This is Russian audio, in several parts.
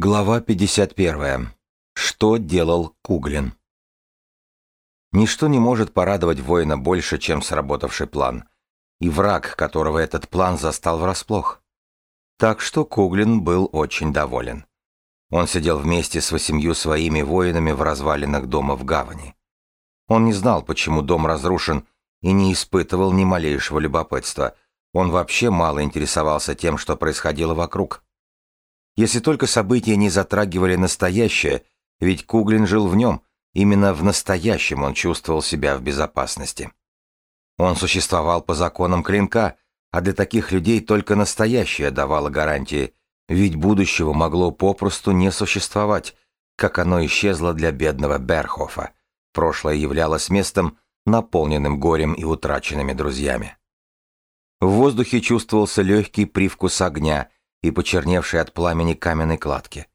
Глава 51. Что делал Куглин? Ничто не может порадовать воина больше, чем сработавший план, и враг, которого этот план застал врасплох. Так что Куглин был очень доволен. Он сидел вместе с восемью своими воинами в развалинах дома в гавани. Он не знал, почему дом разрушен, и не испытывал ни малейшего любопытства. Он вообще мало интересовался тем, что происходило вокруг. Если только события не затрагивали настоящее, ведь Куглин жил в нем, именно в настоящем он чувствовал себя в безопасности. Он существовал по законам клинка, а для таких людей только настоящее давало гарантии, ведь будущего могло попросту не существовать, как оно исчезло для бедного Берхофа. Прошлое являлось местом, наполненным горем и утраченными друзьями. В воздухе чувствовался легкий привкус огня – и почерневшей от пламени каменной кладки.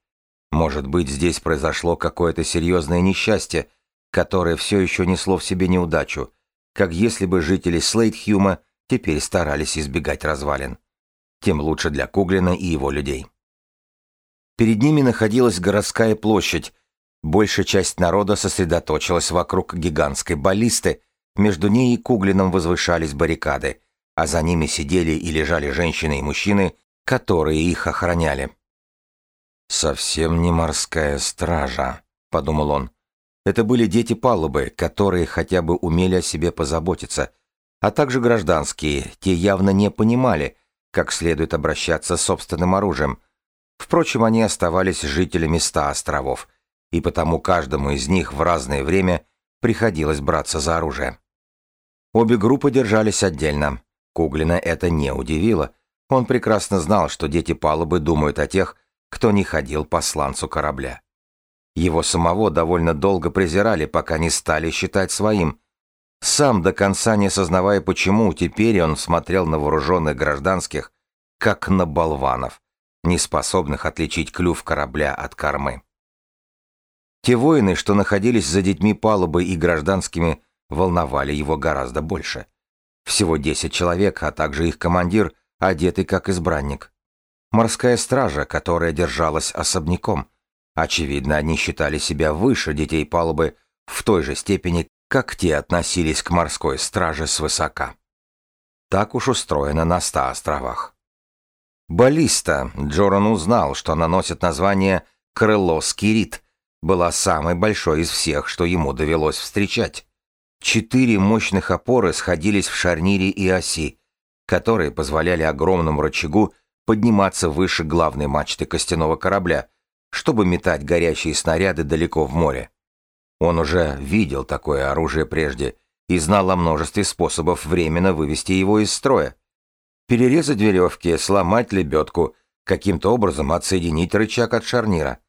Может быть, здесь произошло какое-то серьезное несчастье, которое все еще несло в себе неудачу, как если бы жители Слейтхьюма теперь старались избегать развалин. Тем лучше для Куглина и его людей. Перед ними находилась городская площадь. Большая часть народа сосредоточилась вокруг гигантской баллисты, между ней и Куглином возвышались баррикады, а за ними сидели и лежали женщины и мужчины которые их охраняли. «Совсем не морская стража», — подумал он. Это были дети палубы, которые хотя бы умели о себе позаботиться, а также гражданские, те явно не понимали, как следует обращаться с собственным оружием. Впрочем, они оставались жителями ста островов, и потому каждому из них в разное время приходилось браться за оружие. Обе группы держались отдельно. Куглина это не удивило — он прекрасно знал, что дети палубы думают о тех, кто не ходил по сланцу корабля. Его самого довольно долго презирали, пока не стали считать своим. Сам до конца не осознавая почему, теперь он смотрел на вооруженных гражданских, как на болванов, не способных отличить клюв корабля от кормы. Те воины, что находились за детьми палубы и гражданскими, волновали его гораздо больше. Всего десять человек, а также их командир – одетый как избранник. Морская стража, которая держалась особняком. Очевидно, они считали себя выше детей палубы в той же степени, как те относились к морской страже свысока. Так уж устроено на ста островах. Баллиста, Джоран узнал, что она носит название «Крыло Скирит», была самой большой из всех, что ему довелось встречать. Четыре мощных опоры сходились в шарнире и оси, которые позволяли огромному рычагу подниматься выше главной мачты костяного корабля, чтобы метать горящие снаряды далеко в море. Он уже видел такое оружие прежде и знал о множестве способов временно вывести его из строя. Перерезать веревки, сломать лебедку, каким-то образом отсоединить рычаг от шарнира.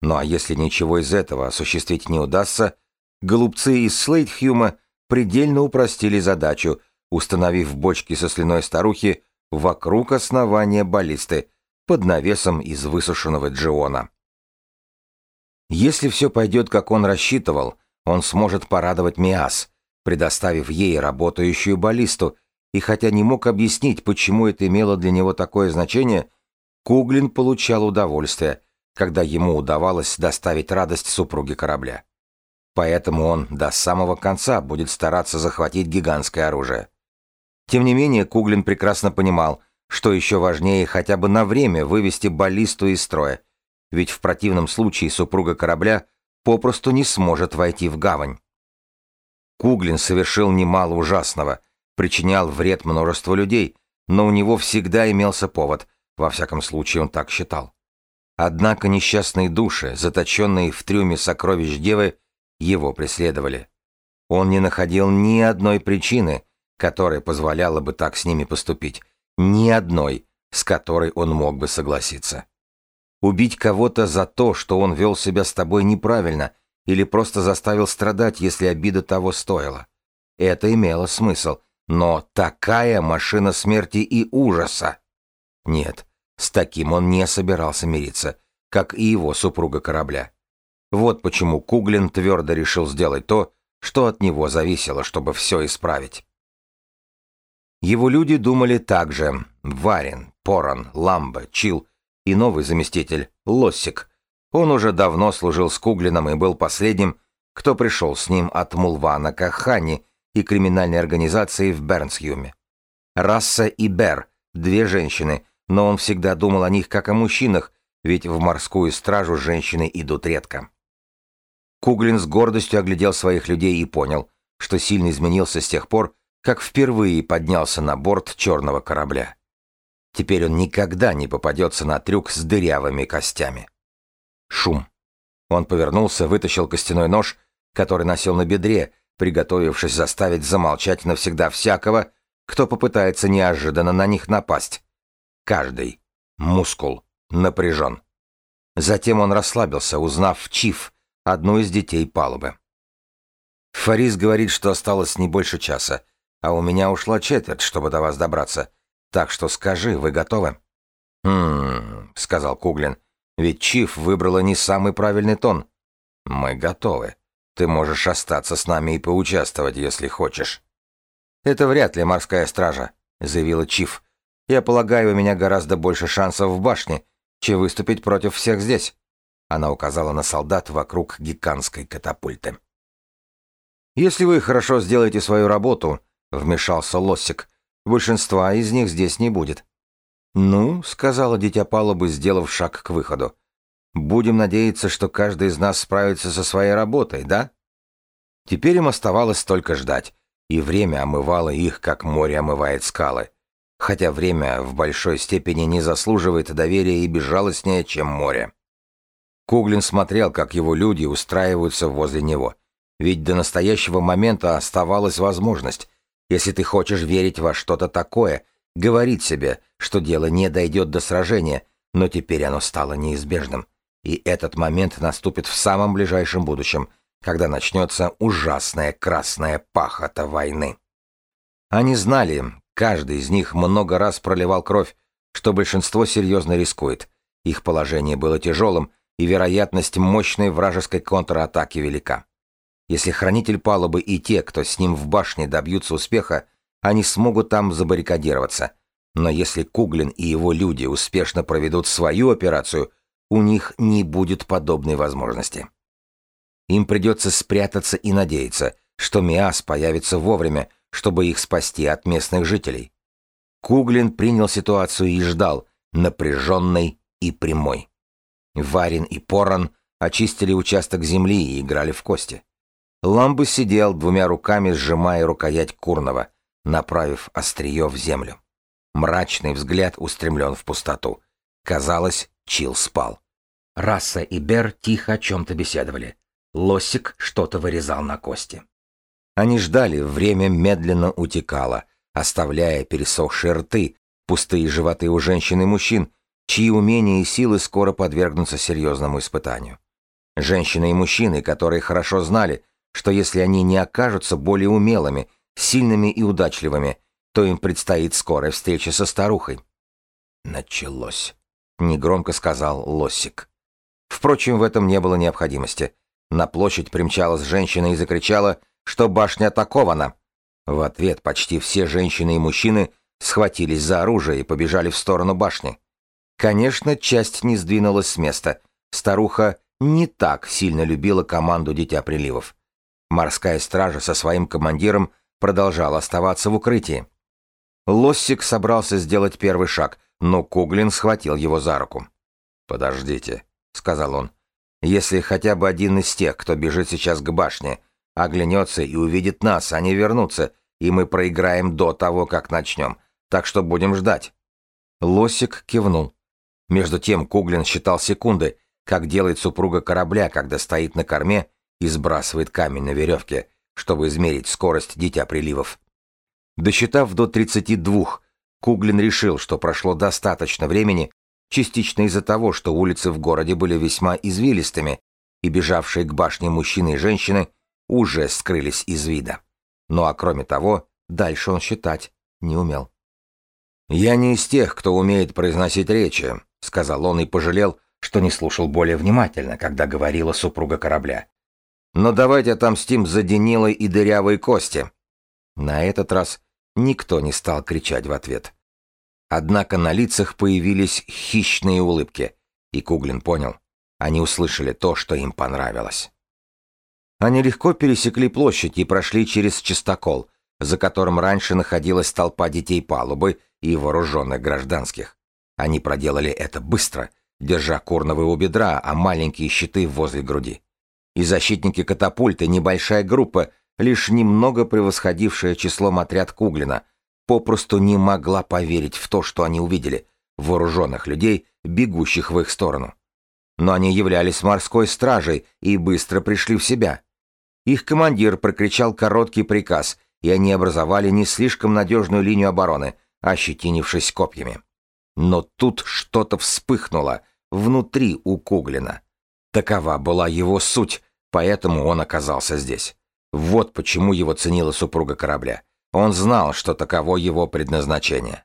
Ну а если ничего из этого осуществить не удастся, голубцы из Слейтхьюма предельно упростили задачу – установив бочки со слюной старухи вокруг основания баллисты под навесом из высушенного джиона. Если все пойдет, как он рассчитывал, он сможет порадовать Миас, предоставив ей работающую баллисту, и хотя не мог объяснить, почему это имело для него такое значение, Куглин получал удовольствие, когда ему удавалось доставить радость супруге корабля. Поэтому он до самого конца будет стараться захватить гигантское оружие. Тем не менее, Куглин прекрасно понимал, что еще важнее хотя бы на время вывести баллисту из строя, ведь в противном случае супруга корабля попросту не сможет войти в гавань. Куглин совершил немало ужасного, причинял вред множеству людей, но у него всегда имелся повод, во всяком случае он так считал. Однако несчастные души, заточенные в трюме сокровищ Девы, его преследовали. Он не находил ни одной причины, которая позволяла бы так с ними поступить, ни одной, с которой он мог бы согласиться. Убить кого-то за то, что он вел себя с тобой неправильно, или просто заставил страдать, если обида того стоила. Это имело смысл, но такая машина смерти и ужаса. Нет, с таким он не собирался мириться, как и его супруга корабля. Вот почему Куглин твердо решил сделать то, что от него зависело, чтобы все исправить. Его люди думали так же. Варин, Поран, Ламба, Чил и новый заместитель, Лоссик, Он уже давно служил с Куглином и был последним, кто пришел с ним от Мулвана Кахани и криминальной организации в Бернсюме. Расса и Бер — две женщины, но он всегда думал о них как о мужчинах, ведь в морскую стражу женщины идут редко. Куглин с гордостью оглядел своих людей и понял, что сильно изменился с тех пор, как впервые поднялся на борт черного корабля. Теперь он никогда не попадется на трюк с дырявыми костями. Шум. Он повернулся, вытащил костяной нож, который носил на бедре, приготовившись заставить замолчать навсегда всякого, кто попытается неожиданно на них напасть. Каждый мускул напряжен. Затем он расслабился, узнав Чиф, одну из детей палубы. Фарис говорит, что осталось не больше часа, а у меня ушла четверть, чтобы до вас добраться. Так что скажи, вы готовы? «Хм...» — сказал Куглин. «Ведь Чиф выбрала не самый правильный тон. Мы готовы. Ты можешь остаться с нами и поучаствовать, если хочешь». «Это вряд ли морская стража», — заявила Чиф. «Я полагаю, у меня гораздо больше шансов в башне, чем выступить против всех здесь». Она указала на солдат вокруг гигантской катапульты. «Если вы хорошо сделаете свою работу», — вмешался Лосик, — «большинства из них здесь не будет». «Ну», — сказала дитя палубы, сделав шаг к выходу, — «будем надеяться, что каждый из нас справится со своей работой, да?» Теперь им оставалось только ждать, и время омывало их, как море омывает скалы. Хотя время в большой степени не заслуживает доверия и безжалостнее, чем море. Куглин смотрел, как его люди устраиваются возле него — ведь до настоящего момента оставалась возможность, если ты хочешь верить во что-то такое, говорить себе, что дело не дойдет до сражения, но теперь оно стало неизбежным. И этот момент наступит в самом ближайшем будущем, когда начнется ужасная красная пахота войны. Они знали, каждый из них много раз проливал кровь, что большинство серьезно рискует. Их положение было тяжелым, и вероятность мощной вражеской контратаки велика. Если хранитель палубы и те, кто с ним в башне добьются успеха, они смогут там забаррикадироваться. Но если Куглин и его люди успешно проведут свою операцию, у них не будет подобной возможности. Им придется спрятаться и надеяться, что Миас появится вовремя, чтобы их спасти от местных жителей. Куглин принял ситуацию и ждал, напряженной и прямой. Варин и Поран очистили участок земли и играли в кости. Ламбы сидел, двумя руками сжимая рукоять Курного, направив острие в землю. Мрачный взгляд устремлен в пустоту. Казалось, Чил спал. Расса и Бер тихо о чем-то беседовали. Лосик что-то вырезал на кости. Они ждали, время медленно утекало, оставляя пересохшие рты, пустые животы у женщин и мужчин, чьи умения и силы скоро подвергнутся серьезному испытанию. Женщины и мужчины, которые хорошо знали, что если они не окажутся более умелыми, сильными и удачливыми, то им предстоит скорая встреча со старухой. «Началось», — негромко сказал Лосик. Впрочем, в этом не было необходимости. На площадь примчалась женщина и закричала, что башня атакована. В ответ почти все женщины и мужчины схватились за оружие и побежали в сторону башни. Конечно, часть не сдвинулась с места. Старуха не так сильно любила команду Дитя Приливов. Морская стража со своим командиром продолжала оставаться в укрытии. Лоссик собрался сделать первый шаг, но Куглин схватил его за руку. «Подождите», — сказал он. «Если хотя бы один из тех, кто бежит сейчас к башне, оглянется и увидит нас, они вернутся, и мы проиграем до того, как начнем. Так что будем ждать». Лосик кивнул. Между тем Куглин считал секунды, как делает супруга корабля, когда стоит на корме и сбрасывает камень на веревке, чтобы измерить скорость дитя приливов. Досчитав до 32, Куглин решил, что прошло достаточно времени, частично из-за того, что улицы в городе были весьма извилистыми, и бежавшие к башне мужчины и женщины уже скрылись из вида. Ну а кроме того, дальше он считать не умел. «Я не из тех, кто умеет произносить речи», — сказал он и пожалел, что не слушал более внимательно, когда говорила супруга корабля. Но давайте отомстим за Денилой и дырявой кости. На этот раз никто не стал кричать в ответ. Однако на лицах появились хищные улыбки, и Куглин понял. Они услышали то, что им понравилось. Они легко пересекли площадь и прошли через чистокол, за которым раньше находилась толпа детей палубы и вооруженных гражданских. Они проделали это быстро, держа Курновы у бедра, а маленькие щиты возле груди. И защитники катапульты, небольшая группа, лишь немного превосходившая числом отряд Куглина, попросту не могла поверить в то, что они увидели, вооруженных людей, бегущих в их сторону. Но они являлись морской стражей и быстро пришли в себя. Их командир прокричал короткий приказ, и они образовали не слишком надежную линию обороны, ощетинившись копьями. Но тут что-то вспыхнуло внутри у Куглина. Такова была его суть, поэтому он оказался здесь. Вот почему его ценила супруга корабля. Он знал, что таково его предназначение.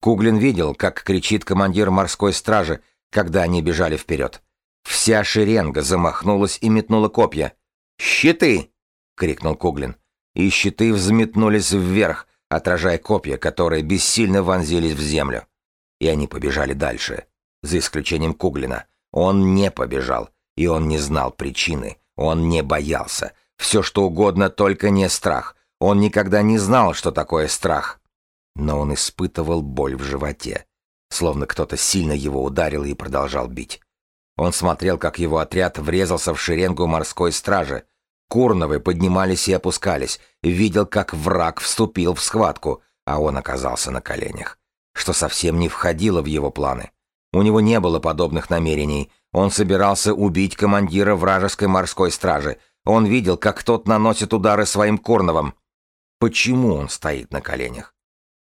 Куглин видел, как кричит командир морской стражи, когда они бежали вперед. Вся шеренга замахнулась и метнула копья. «Щиты!» — крикнул Куглин. И щиты взметнулись вверх, отражая копья, которые бессильно вонзились в землю. И они побежали дальше, за исключением Куглина. Он не побежал, и он не знал причины, он не боялся. Все что угодно, только не страх. Он никогда не знал, что такое страх. Но он испытывал боль в животе, словно кто-то сильно его ударил и продолжал бить. Он смотрел, как его отряд врезался в шеренгу морской стражи. Курновы поднимались и опускались, видел, как враг вступил в схватку, а он оказался на коленях, что совсем не входило в его планы. У него не было подобных намерений. Он собирался убить командира вражеской морской стражи. Он видел, как тот наносит удары своим Корновым. Почему он стоит на коленях?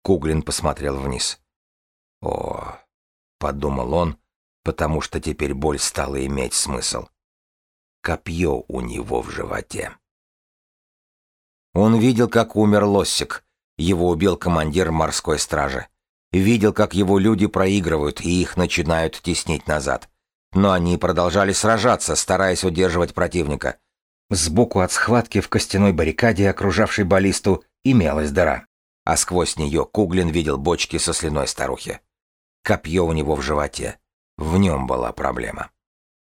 Куглин посмотрел вниз. О, подумал он, потому что теперь боль стала иметь смысл. Копье у него в животе. Он видел, как умер Лоссик. Его убил командир морской стражи. Видел, как его люди проигрывают и их начинают теснить назад. Но они продолжали сражаться, стараясь удерживать противника. Сбоку от схватки в костяной баррикаде, окружавшей баллисту, имелась дыра. А сквозь нее Куглин видел бочки со слюной старухи. Копье у него в животе. В нем была проблема.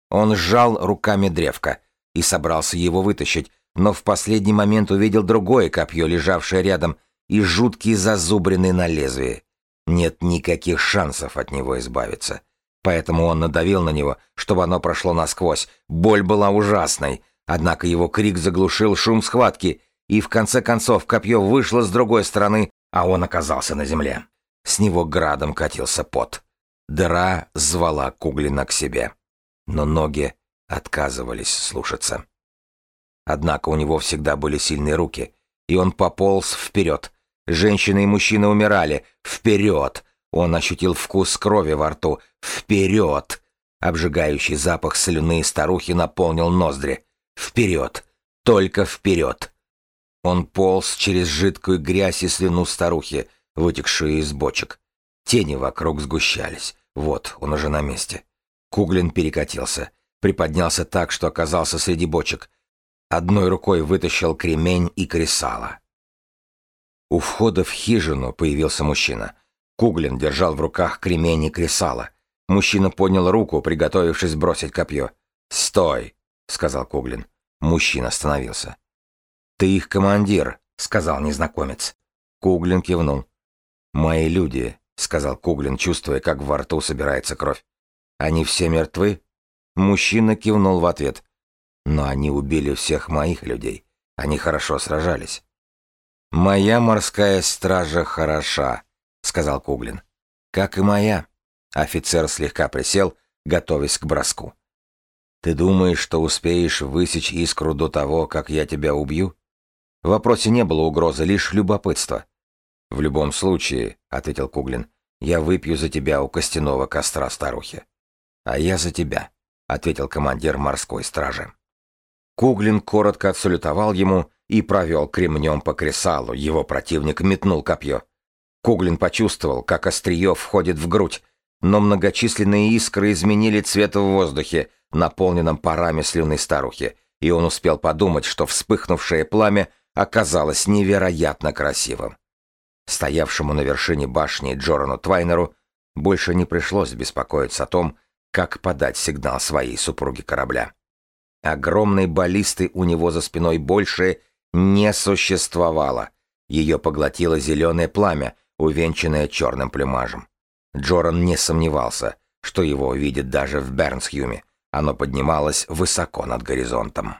Он сжал руками древко и собрался его вытащить, но в последний момент увидел другое копье, лежавшее рядом, и жуткий зазубренный на лезвии. Нет никаких шансов от него избавиться. Поэтому он надавил на него, чтобы оно прошло насквозь. Боль была ужасной, однако его крик заглушил шум схватки, и в конце концов копье вышло с другой стороны, а он оказался на земле. С него градом катился пот. Дыра звала Куглина к себе. Но ноги отказывались слушаться. Однако у него всегда были сильные руки, и он пополз вперед, Женщины и мужчины умирали. Вперед! Он ощутил вкус крови во рту. Вперед! Обжигающий запах слюны старухи наполнил ноздри. Вперед! Только вперед! Он полз через жидкую грязь и слюну старухи, вытекшую из бочек. Тени вокруг сгущались. Вот, он уже на месте. Куглин перекатился. Приподнялся так, что оказался среди бочек. Одной рукой вытащил кремень и кресало. У входа в хижину появился мужчина. Куглин держал в руках кремень и кресало. Мужчина поднял руку, приготовившись бросить копье. «Стой!» — сказал Куглин. Мужчина остановился. «Ты их командир», — сказал незнакомец. Куглин кивнул. «Мои люди», — сказал Куглин, чувствуя, как во рту собирается кровь. «Они все мертвы?» Мужчина кивнул в ответ. «Но они убили всех моих людей. Они хорошо сражались». «Моя морская стража хороша», — сказал Куглин. «Как и моя». Офицер слегка присел, готовясь к броску. «Ты думаешь, что успеешь высечь искру до того, как я тебя убью?» В вопросе не было угрозы, лишь любопытство. «В любом случае», — ответил Куглин, — «я выпью за тебя у костяного костра старухи». «А я за тебя», — ответил командир морской стражи. Куглин коротко отсалютовал ему и провел кремнем по кресалу. Его противник метнул копье. Куглин почувствовал, как острие входит в грудь, но многочисленные искры изменили цвет в воздухе, наполненном парами слюны старухи, и он успел подумать, что вспыхнувшее пламя оказалось невероятно красивым. Стоявшему на вершине башни Джорану Твайнеру больше не пришлось беспокоиться о том, как подать сигнал своей супруге корабля. Огромной баллисты у него за спиной больше не существовало. Ее поглотило зеленое пламя, увенчанное черным плюмажем. Джоран не сомневался, что его увидят даже в Бернсхюме. Оно поднималось высоко над горизонтом.